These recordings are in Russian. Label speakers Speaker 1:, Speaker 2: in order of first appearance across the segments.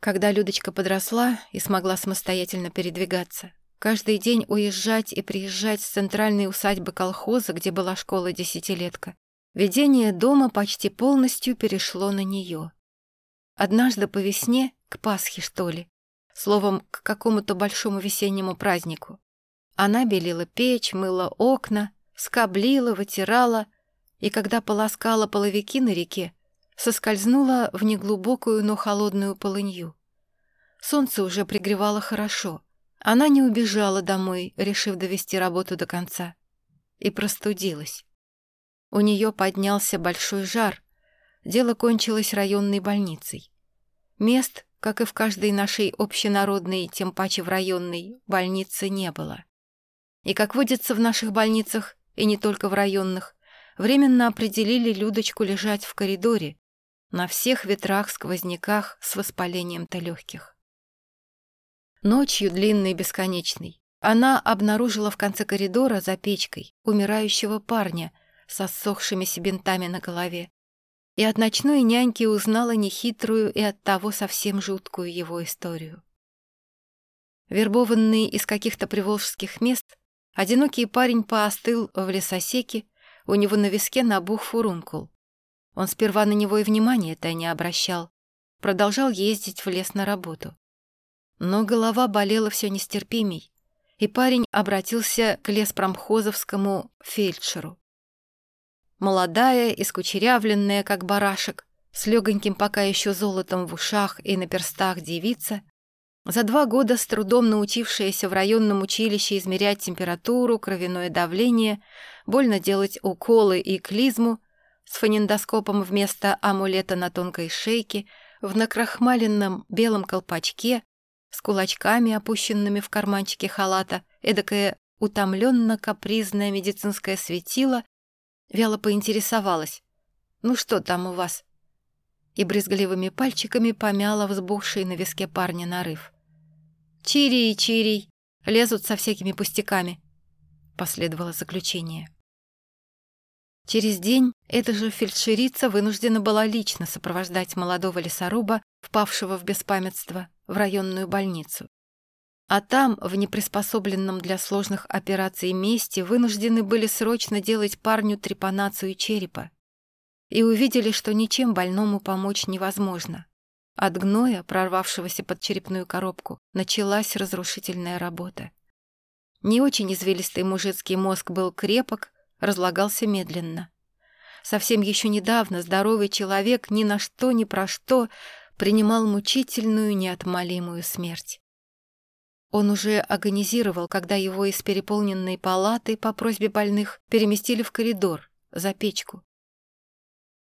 Speaker 1: Когда Людочка подросла и смогла самостоятельно передвигаться, каждый день уезжать и приезжать с центральной усадьбы колхоза, где была школа-десятилетка, ведение дома почти полностью перешло на нее. Однажды по весне, к Пасхе, что ли, словом, к какому-то большому весеннему празднику, она белила печь, мыла окна, скоблила, вытирала, и когда полоскала половики на реке, соскользнула в неглубокую, но холодную полынью. Солнце уже пригревало хорошо. Она не убежала домой, решив довести работу до конца. И простудилась. У нее поднялся большой жар. Дело кончилось районной больницей. Мест, как и в каждой нашей общенародной, тем паче в районной, больнице не было. И, как водится в наших больницах, и не только в районных, временно определили Людочку лежать в коридоре, на всех ветрах-сквозняках с воспалением-то легких. Ночью, длинной и бесконечной, она обнаружила в конце коридора за печкой умирающего парня со ссохшимися бинтами на голове, и от ночной няньки узнала нехитрую и оттого совсем жуткую его историю. Вербованный из каких-то приволжских мест, одинокий парень поостыл в лесосеке, у него на виске набух фурункул. Он сперва на него и внимания-то не обращал, продолжал ездить в лес на работу. Но голова болела все нестерпимей, и парень обратился к леспромхозовскому фельдшеру. Молодая, искучерявленная, как барашек, с легоньким пока еще золотом в ушах и на перстах девица, за два года с трудом научившаяся в районном училище измерять температуру, кровяное давление, больно делать уколы и клизму, с фонендоскопом вместо амулета на тонкой шейке, в накрахмаленном белом колпачке, с кулачками, опущенными в карманчике халата, эдакое утомленно-капризное медицинское светило, вяло поинтересовалась. «Ну что там у вас?» И брезгливыми пальчиками помяла взбухший на виске парня нарыв. «Чирий, чирий, лезут со всякими пустяками», — последовало заключение. Через день эта же фельдшерица вынуждена была лично сопровождать молодого лесоруба, впавшего в беспамятство, в районную больницу. А там, в неприспособленном для сложных операций месте, вынуждены были срочно делать парню трепанацию черепа. И увидели, что ничем больному помочь невозможно. От гноя, прорвавшегося под черепную коробку, началась разрушительная работа. Не очень извилистый мужицкий мозг был крепок, разлагался медленно. Совсем еще недавно здоровый человек ни на что, ни про что принимал мучительную, неотмолимую смерть. Он уже агонизировал, когда его из переполненной палаты по просьбе больных переместили в коридор, за печку.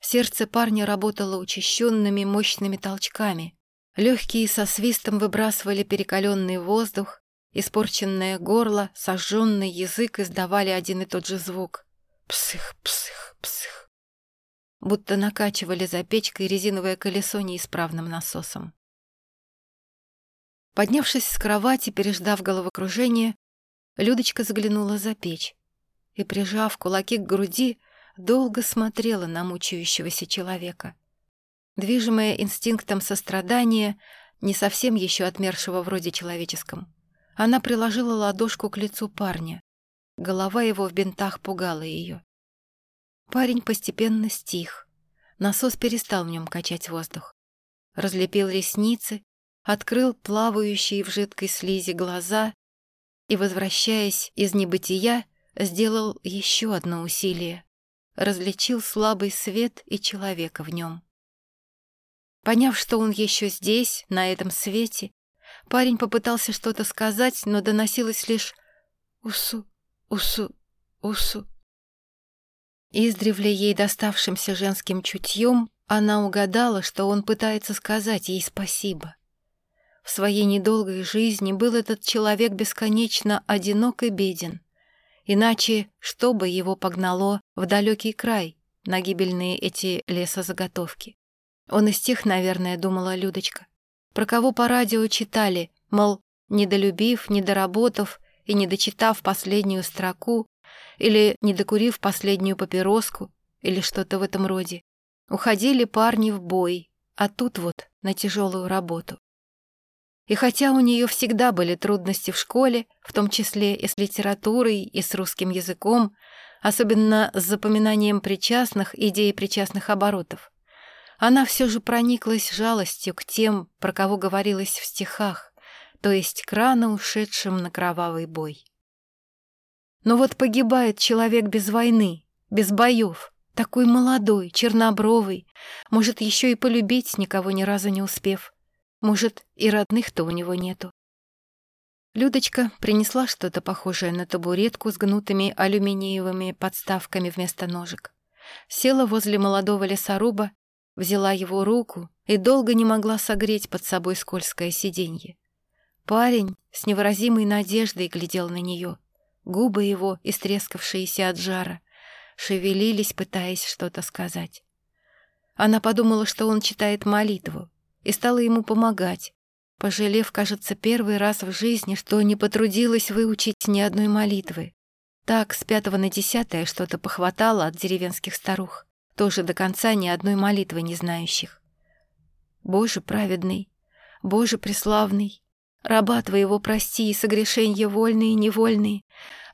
Speaker 1: Сердце парня работало учащенными мощными толчками. Легкие со свистом выбрасывали перекаленный воздух, Испорченное горло, сожженный язык издавали один и тот же звук. Псых, псых, псых. Будто накачивали за печкой резиновое колесо неисправным насосом. Поднявшись с кровати, переждав головокружение, Людочка заглянула за печь и, прижав кулаки к груди, долго смотрела на мучающегося человека. Движимая инстинктом сострадания, не совсем еще отмершего вроде человеческом, она приложила ладошку к лицу парня. Голова его в бинтах пугала ее. Парень постепенно стих. Насос перестал в нем качать воздух. Разлепил ресницы, открыл плавающие в жидкой слизи глаза и, возвращаясь из небытия, сделал еще одно усилие. Различил слабый свет и человека в нем. Поняв, что он еще здесь, на этом свете, Парень попытался что-то сказать, но доносилось лишь «усу, усу, усу». Издревле ей доставшимся женским чутьем она угадала, что он пытается сказать ей спасибо. В своей недолгой жизни был этот человек бесконечно одинок и беден. Иначе что бы его погнало в далекий край, на гибельные эти лесозаготовки? Он из тех, наверное, думала Людочка, про кого по радио читали, мол, недолюбив, недоработав и не дочитав последнюю строку, или не докурив последнюю папироску, или что-то в этом роде. Уходили парни в бой, а тут вот на тяжелую работу. И хотя у нее всегда были трудности в школе, в том числе и с литературой, и с русским языком, особенно с запоминанием причастных идей причастных оборотов, она все же прониклась жалостью к тем, про кого говорилось в стихах, то есть к рано ушедшим на кровавый бой. Но вот погибает человек без войны, без боев, такой молодой, чернобровый, может, еще и полюбить никого ни разу не успев. Может, и родных-то у него нету. Людочка принесла что-то похожее на табуретку с гнутыми алюминиевыми подставками вместо ножек. Села возле молодого лесоруба, взяла его руку и долго не могла согреть под собой скользкое сиденье. Парень с невыразимой надеждой глядел на нее. Губы его, истрескавшиеся от жара, шевелились, пытаясь что-то сказать. Она подумала, что он читает молитву, и стала ему помогать, пожалев, кажется, первый раз в жизни, что не потрудилась выучить ни одной молитвы. Так, с пятого на десятое что-то похватало от деревенских старух, тоже до конца ни одной молитвы не знающих. «Боже праведный, Боже преславный, раба Твоего прости и согрешенья вольные и невольные,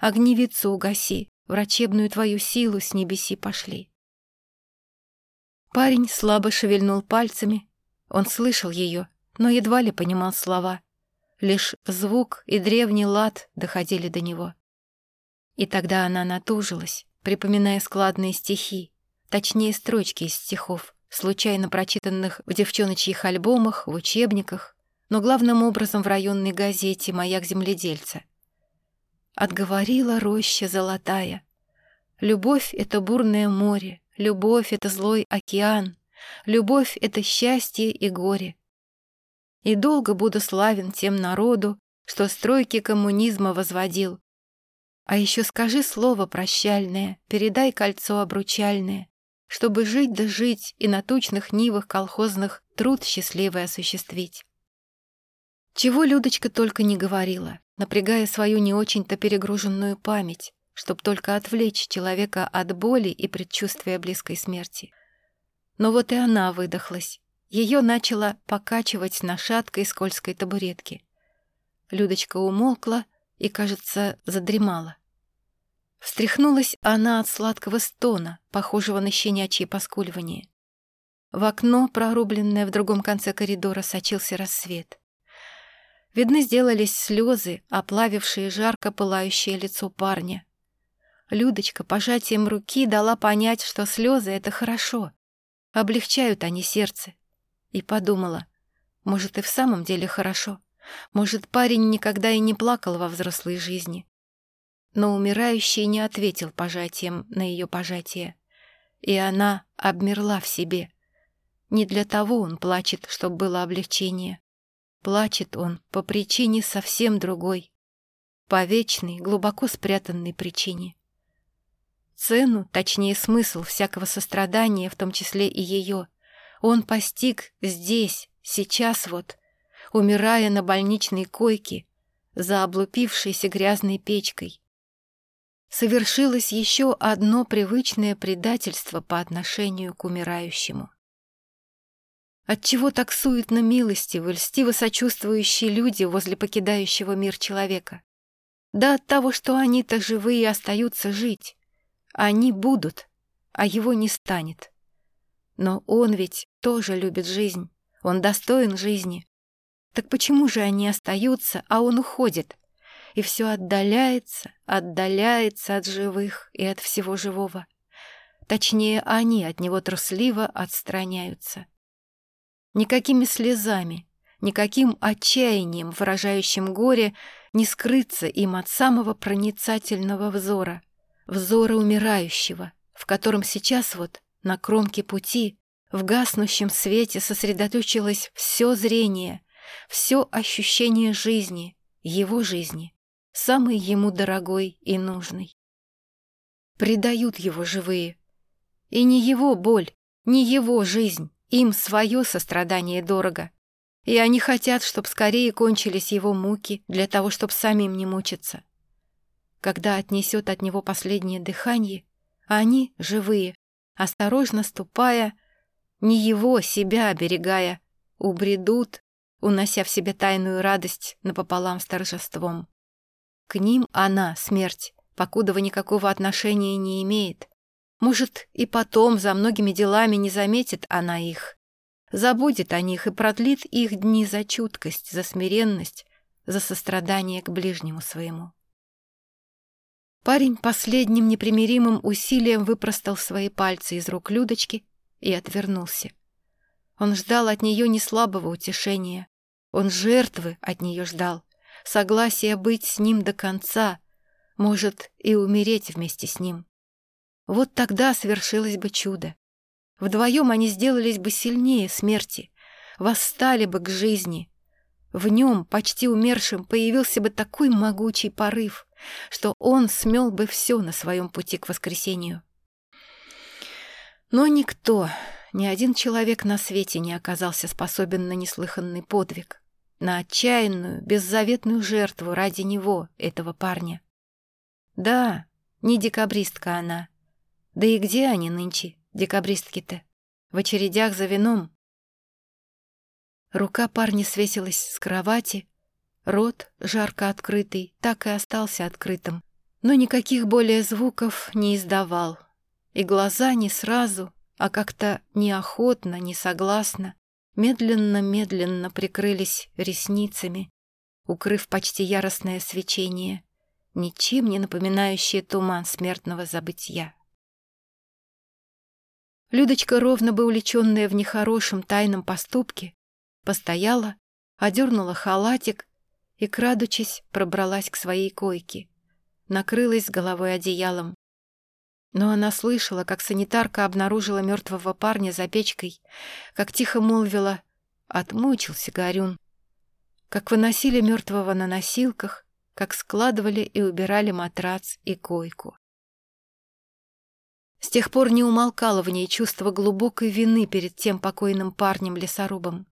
Speaker 1: огневицу угаси, врачебную Твою силу с небеси пошли». Парень слабо шевельнул пальцами, он слышал ее, но едва ли понимал слова. Лишь звук и древний лад доходили до него. И тогда она натужилась, припоминая складные стихи, точнее строчки из стихов, случайно прочитанных в девчоночьих альбомах, в учебниках, но главным образом в районной газете «Маяк земледельца». Отговорила роща золотая. Любовь — это бурное море, любовь — это злой океан, Любовь — это счастье и горе. И долго буду славен тем народу, что стройки коммунизма возводил. А еще скажи слово прощальное, передай кольцо обручальное, чтобы жить да жить и на тучных нивах колхозных труд счастливый осуществить. Чего Людочка только не говорила, напрягая свою не очень-то перегруженную память, чтобы только отвлечь человека от боли и предчувствия близкой смерти. Но вот и она выдохлась. Ее начало покачивать на шаткой скользкой табуретке. Людочка умолкла и, кажется, задремала. Встряхнулась она от сладкого стона, похожего на щенячье поскуливание. В окно, прорубленное в другом конце коридора, сочился рассвет. Видны сделались слезы, оплавившие жарко пылающее лицо парня. Людочка пожатием руки дала понять, что слезы — это хорошо, Облегчают они сердце. И подумала, может, и в самом деле хорошо. Может, парень никогда и не плакал во взрослой жизни. Но умирающий не ответил пожатием на ее пожатие. И она обмерла в себе. Не для того он плачет, чтобы было облегчение. Плачет он по причине совсем другой. По вечной, глубоко спрятанной причине. Цену, точнее смысл всякого сострадания, в том числе и ее, он постиг здесь, сейчас вот, умирая на больничной койке, за облупившейся грязной печкой. Совершилось еще одно привычное предательство по отношению к умирающему. Отчего так суетно милостивы, льстиво сочувствующие люди возле покидающего мир человека? Да от того, что они-то живые остаются жить. Они будут, а его не станет. Но он ведь тоже любит жизнь, он достоин жизни. Так почему же они остаются, а он уходит? И все отдаляется, отдаляется от живых и от всего живого. Точнее, они от него трусливо отстраняются. Никакими слезами, никаким отчаянием, выражающим горе, не скрыться им от самого проницательного взора — взора умирающего, в котором сейчас вот, на кромке пути, в гаснущем свете сосредоточилось все зрение, все ощущение жизни, его жизни, самый ему дорогой и нужный. Предают его живые. И не его боль, не его жизнь, им свое сострадание дорого. И они хотят, чтобы скорее кончились его муки, для того, чтобы самим не мучиться когда отнесет от него последнее дыхание, они, живые, осторожно ступая, не его, себя оберегая, убредут, унося в себе тайную радость напополам с торжеством. К ним она, смерть, покудова никакого отношения не имеет. Может, и потом за многими делами не заметит она их. Забудет о них и продлит их дни за чуткость, за смиренность, за сострадание к ближнему своему. Парень последним непримиримым усилием выпростал свои пальцы из рук Людочки и отвернулся. Он ждал от нее не слабого утешения. Он жертвы от нее ждал, согласия быть с ним до конца, может, и умереть вместе с ним. Вот тогда свершилось бы чудо. Вдвоем они сделались бы сильнее смерти, восстали бы к жизни. В нем, почти умершим, появился бы такой могучий порыв, что он смел бы все на своем пути к воскресению. Но никто, ни один человек на свете не оказался способен на неслыханный подвиг, на отчаянную, беззаветную жертву ради него, этого парня. Да, не декабристка она. Да и где они нынче, декабристки-то? В очередях за вином. Рука парня свесилась с кровати, рот, жарко открытый, так и остался открытым, но никаких более звуков не издавал, и глаза не сразу, а как-то неохотно, несогласно, медленно-медленно прикрылись ресницами, укрыв почти яростное свечение, ничем не напоминающее туман смертного забытья. Людочка, ровно бы увлеченная в нехорошем тайном поступке, постояла, одернула халатик и, крадучись, пробралась к своей койке, накрылась головой одеялом, но она слышала, как санитарка обнаружила мертвого парня за печкой, как тихо молвила «отмучился Горюн», как выносили мертвого на носилках, как складывали и убирали матрац и койку. С тех пор не умолкало в ней чувство глубокой вины перед тем покойным парнем-лесорубом.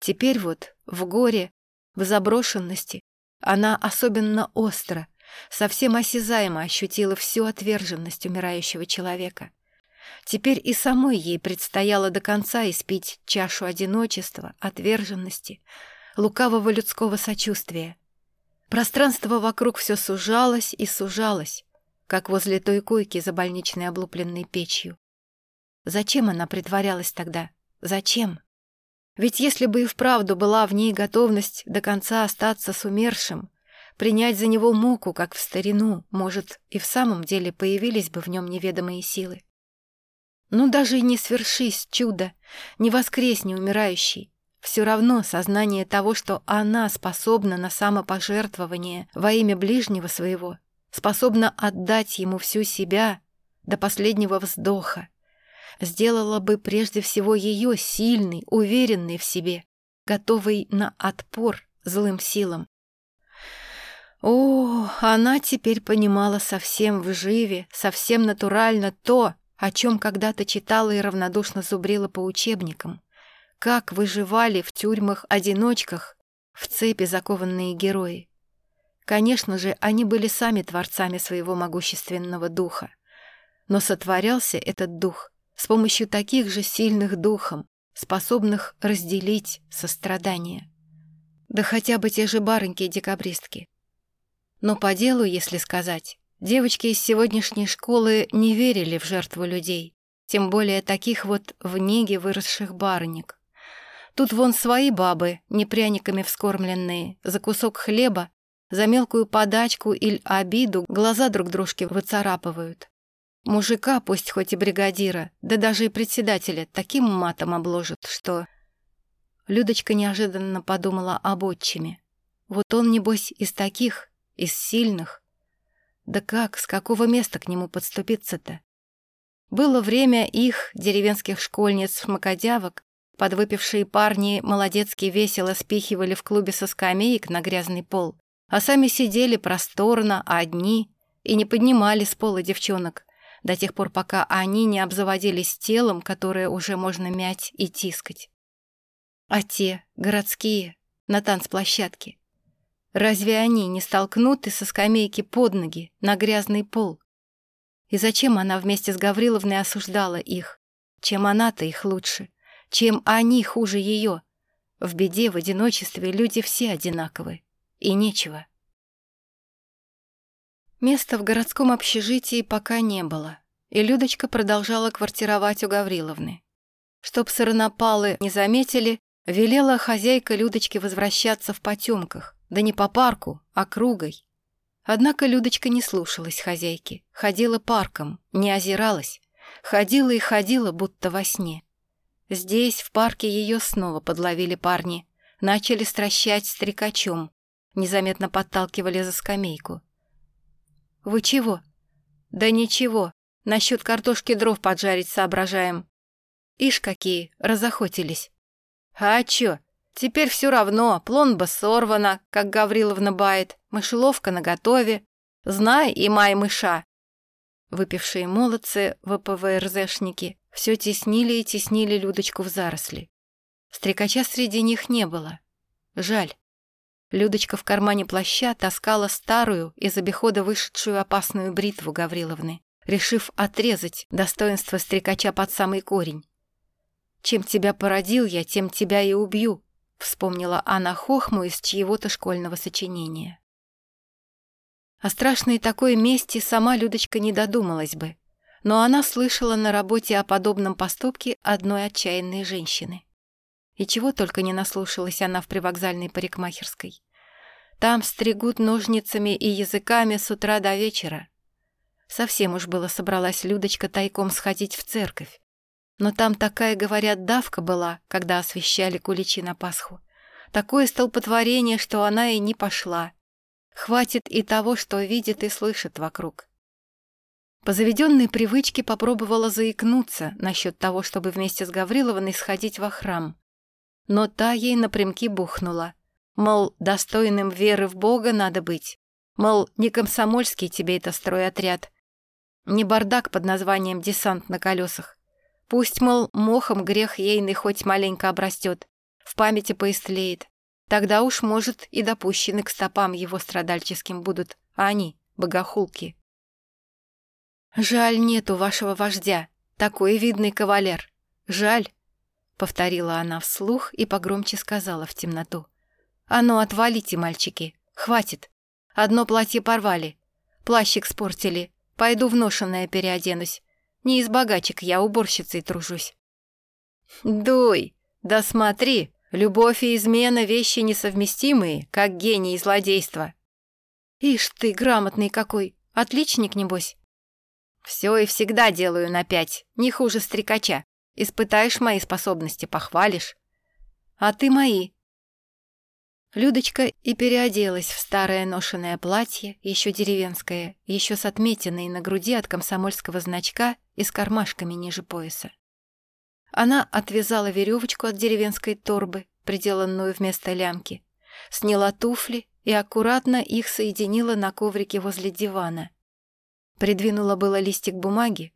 Speaker 1: Теперь вот, в горе, в заброшенности, она особенно остро, совсем осязаемо ощутила всю отверженность умирающего человека. Теперь и самой ей предстояло до конца испить чашу одиночества, отверженности, лукавого людского сочувствия. Пространство вокруг все сужалось и сужалось, как возле той койки за больничной облупленной печью. Зачем она притворялась тогда? Зачем? Ведь если бы и вправду была в ней готовность до конца остаться с умершим, принять за него муку, как в старину, может, и в самом деле появились бы в нем неведомые силы. Ну, даже и не свершись чудо, не воскресни умирающий, все равно сознание того, что она способна на самопожертвование во имя ближнего своего, способна отдать ему всю себя до последнего вздоха, сделала бы прежде всего ее сильной, уверенной в себе, готовой на отпор злым силам. О, она теперь понимала совсем вживе, совсем натурально то, о чем когда-то читала и равнодушно зубрила по учебникам. Как выживали в тюрьмах-одиночках в цепи закованные герои. Конечно же, они были сами творцами своего могущественного духа. Но сотворялся этот дух с помощью таких же сильных духом, способных разделить сострадание. Да хотя бы те же барыньки-декабристки. Но по делу, если сказать, девочки из сегодняшней школы не верили в жертву людей, тем более таких вот в неге выросших барынек. Тут вон свои бабы, не пряниками вскормленные, за кусок хлеба, за мелкую подачку или обиду глаза друг дружке выцарапывают. Мужика, пусть хоть и бригадира, да даже и председателя, таким матом обложат, что... Людочка неожиданно подумала об отчиме. Вот он, небось, из таких, из сильных. Да как, с какого места к нему подступиться-то? Было время их, деревенских школьниц-шмакодявок, подвыпившие парни молодецки весело спихивали в клубе со скамеек на грязный пол, а сами сидели просторно, одни, и не поднимали с пола девчонок, до тех пор, пока они не обзаводились телом, которое уже можно мять и тискать. А те, городские, на танцплощадке, Разве они не столкнуты со скамейки под ноги на грязный пол? И зачем она вместе с Гавриловной осуждала их? Чем она-то их лучше? Чем они хуже ее? В беде, в одиночестве люди все одинаковы. И нечего. Места в городском общежитии пока не было, и Людочка продолжала квартировать у Гавриловны. Чтоб сыронапалы не заметили, велела хозяйка Людочке возвращаться в потемках, да не по парку, а кругой. Однако Людочка не слушалась хозяйки, ходила парком, не озиралась, ходила и ходила, будто во сне. Здесь, в парке, ее снова подловили парни, начали стращать стрекачом, незаметно подталкивали за скамейку. «Вы чего?» «Да ничего, насчет картошки дров поджарить соображаем». «Ишь какие, разохотились». «А чё, Теперь все равно, пломба сорвана, как Гавриловна бает, мышеловка наготове. Знай и май мыша. Выпившие молодцы, ВПВРЗшники, все теснили и теснили Людочку в заросли. Стрекача среди них не было. Жаль. Людочка в кармане плаща таскала старую, из обихода вышедшую опасную бритву Гавриловны, решив отрезать достоинство стрекача под самый корень. «Чем тебя породил я, тем тебя и убью», Вспомнила она хохму из чьего-то школьного сочинения. О страшной такой мести сама Людочка не додумалась бы, но она слышала на работе о подобном поступке одной отчаянной женщины. И чего только не наслушалась она в привокзальной парикмахерской. Там стригут ножницами и языками с утра до вечера. Совсем уж было собралась Людочка тайком сходить в церковь, но там такая, говорят, давка была, когда освещали куличи на Пасху. Такое столпотворение, что она и не пошла. Хватит и того, что видит и слышит вокруг. По заведенной привычке попробовала заикнуться насчет того, чтобы вместе с Гавриловной сходить во храм. Но та ей напрямки бухнула. Мол, достойным веры в Бога надо быть. Мол, не комсомольский тебе это стройотряд. Не бардак под названием «Десант на колесах». Пусть, мол, мохом грех ейный хоть маленько обрастет, в памяти поистлеет. Тогда уж, может, и допущены к стопам его страдальческим будут, а они — богохулки. «Жаль нету вашего вождя, такой видный кавалер. Жаль», — повторила она вслух и погромче сказала в темноту. «А ну, отвалите, мальчики, хватит. Одно платье порвали, плащик спортили, пойду в ношенное переоденусь. Не из богачек я уборщицей тружусь. Дуй, да смотри, любовь и измена — вещи несовместимые, как гений и злодейство. Ишь ты, грамотный какой, отличник, небось. Все и всегда делаю на пять, не хуже стрекача. Испытаешь мои способности, похвалишь. А ты мои. Людочка и переоделась в старое ношеное платье, еще деревенское, еще с отметиной на груди от комсомольского значка и с кармашками ниже пояса. Она отвязала веревочку от деревенской торбы, приделанную вместо лямки, сняла туфли и аккуратно их соединила на коврике возле дивана. Придвинула было листик бумаги,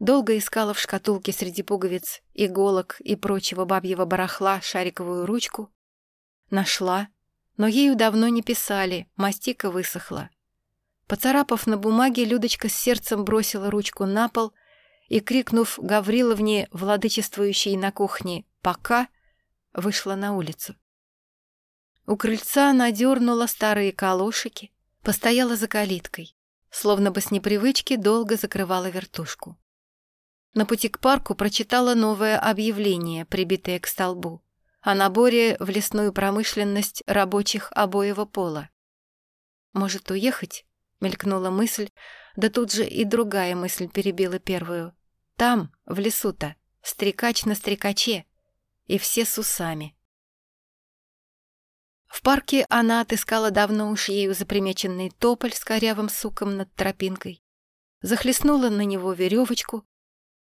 Speaker 1: долго искала в шкатулке среди пуговиц, иголок и прочего бабьего барахла шариковую ручку. Нашла, но ею давно не писали, мастика высохла. Поцарапав на бумаге, Людочка с сердцем бросила ручку на пол и, крикнув Гавриловне, владычествующей на кухне «пока», вышла на улицу. У крыльца она дернула старые калошики, постояла за калиткой, словно бы с непривычки долго закрывала вертушку. На пути к парку прочитала новое объявление, прибитое к столбу, о наборе в лесную промышленность рабочих обоего пола. «Может, уехать?» — мелькнула мысль, да тут же и другая мысль перебила первую. Там, в лесу-то, стрекач на стрекаче, и все с усами. В парке она отыскала давно уж ею запримеченный тополь с корявым суком над тропинкой, захлестнула на него веревочку,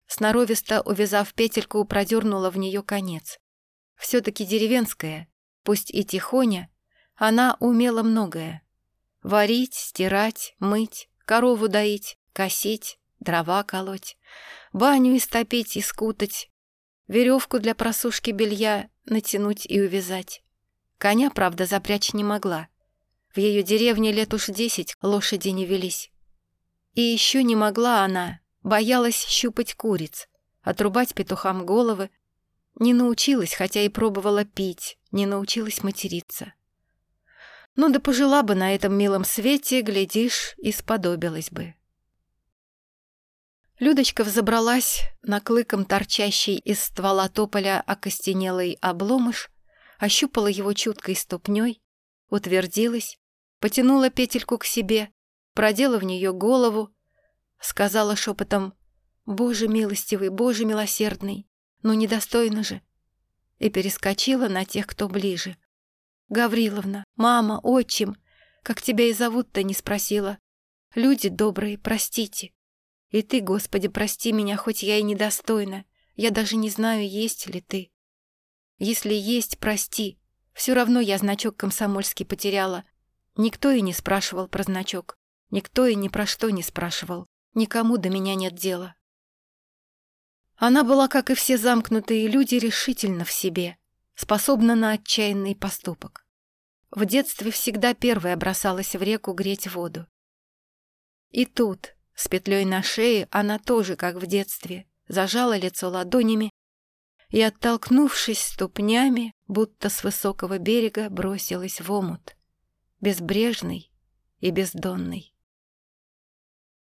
Speaker 1: сноровисто увязав петельку, продернула в нее конец. Все-таки деревенская, пусть и тихоня, она умела многое. Варить, стирать, мыть, корову доить, косить, дрова колоть, баню истопить и скутать, веревку для просушки белья натянуть и увязать. Коня, правда, запрячь не могла. В ее деревне лет уж десять лошади не велись. И еще не могла она, боялась щупать куриц, отрубать петухам головы, Не научилась, хотя и пробовала пить, не научилась материться. Ну да пожила бы на этом милом свете, глядишь, и сподобилась бы. Людочка взобралась на клыком торчащий из ствола тополя окостенелый обломыш, ощупала его чуткой ступней, утвердилась, потянула петельку к себе, продела в нее голову, сказала шепотом «Боже милостивый, Боже милосердный, ну недостойно же!» и перескочила на тех, кто ближе. «Гавриловна, мама, отчим, как тебя и зовут-то не спросила. Люди добрые, простите. И ты, Господи, прости меня, хоть я и недостойна. Я даже не знаю, есть ли ты. Если есть, прости. Все равно я значок комсомольский потеряла. Никто и не спрашивал про значок. Никто и ни про что не спрашивал. Никому до меня нет дела. Она была, как и все замкнутые люди, решительно в себе, способна на отчаянный поступок. В детстве всегда первая бросалась в реку греть воду. И тут, с петлей на шее, она тоже, как в детстве, зажала лицо ладонями и, оттолкнувшись ступнями, будто с высокого берега бросилась в омут, безбрежный и бездонный.